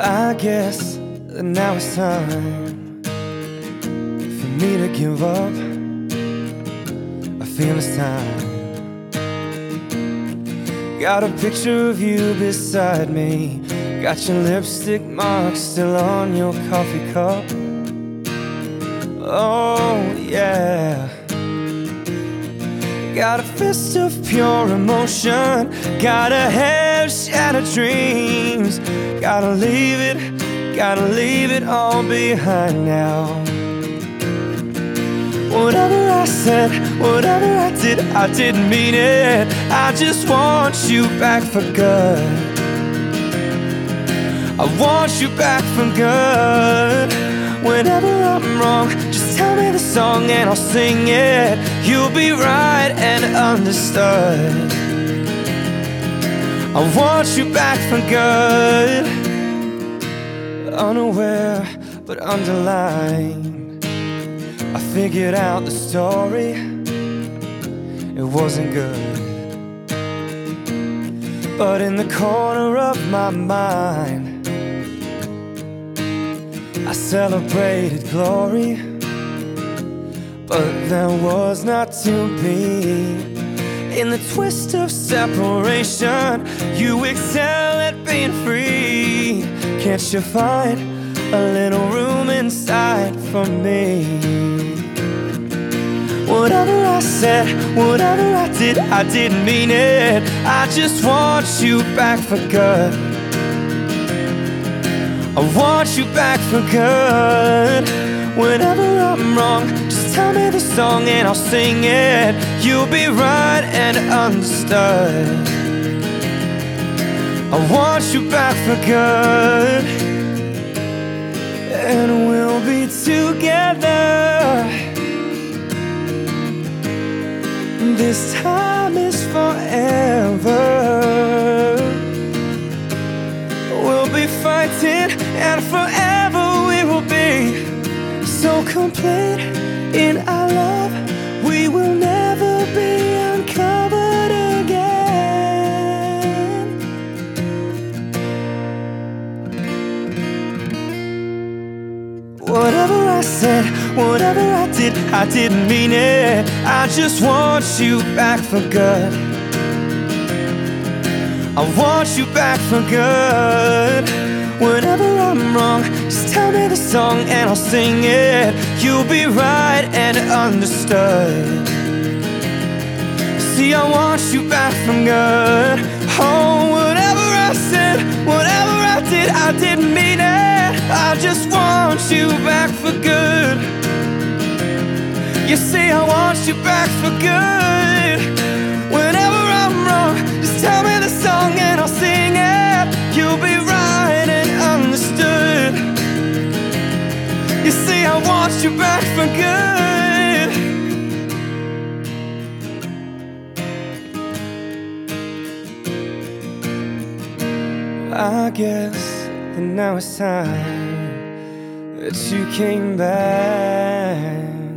I guess that now it's time for me to give up. I feel it's time. Got a picture of you beside me. Got your lipstick mark still on your coffee cup. Oh, yeah. Got a fist of pure emotion. Gotta have shattered dreams. Gotta leave it, gotta leave it all behind now. Whatever I said, whatever I did, I didn't mean it. I just want you back for good. I want you back for good. Whenever I'm wrong, just tell me the song and I'll sing it. You'll be right and understood. I want you back for good. Unaware, but underlined. I figured out the story. It wasn't good. But in the corner of my mind, I celebrated glory, but there was not to be. In the twist of separation, you excel at being free. Can't you find a little room inside for me? Whatever I said, whatever I did, I didn't mean it. I just want you back for good. I want you back for good. Whenever I'm wrong, just tell me the song and I'll sing it. You'll be right and understood. I want you back for good. And we'll be together. This time is forever. We'll be fighting, and forever we will be so complete in our love. Said, whatever I did, I didn't mean it. I just want you back for good. I want you back for good. Whenever I'm wrong, just tell me the song and I'll sing it. You'll be right and understood. See, I want you back for good. Back for good. You see, I want you back for good. Whenever I'm wrong, just tell me the song and I'll sing it. You'll be right and understood. You see, I want you back for good. I guess that now it's time that you came back.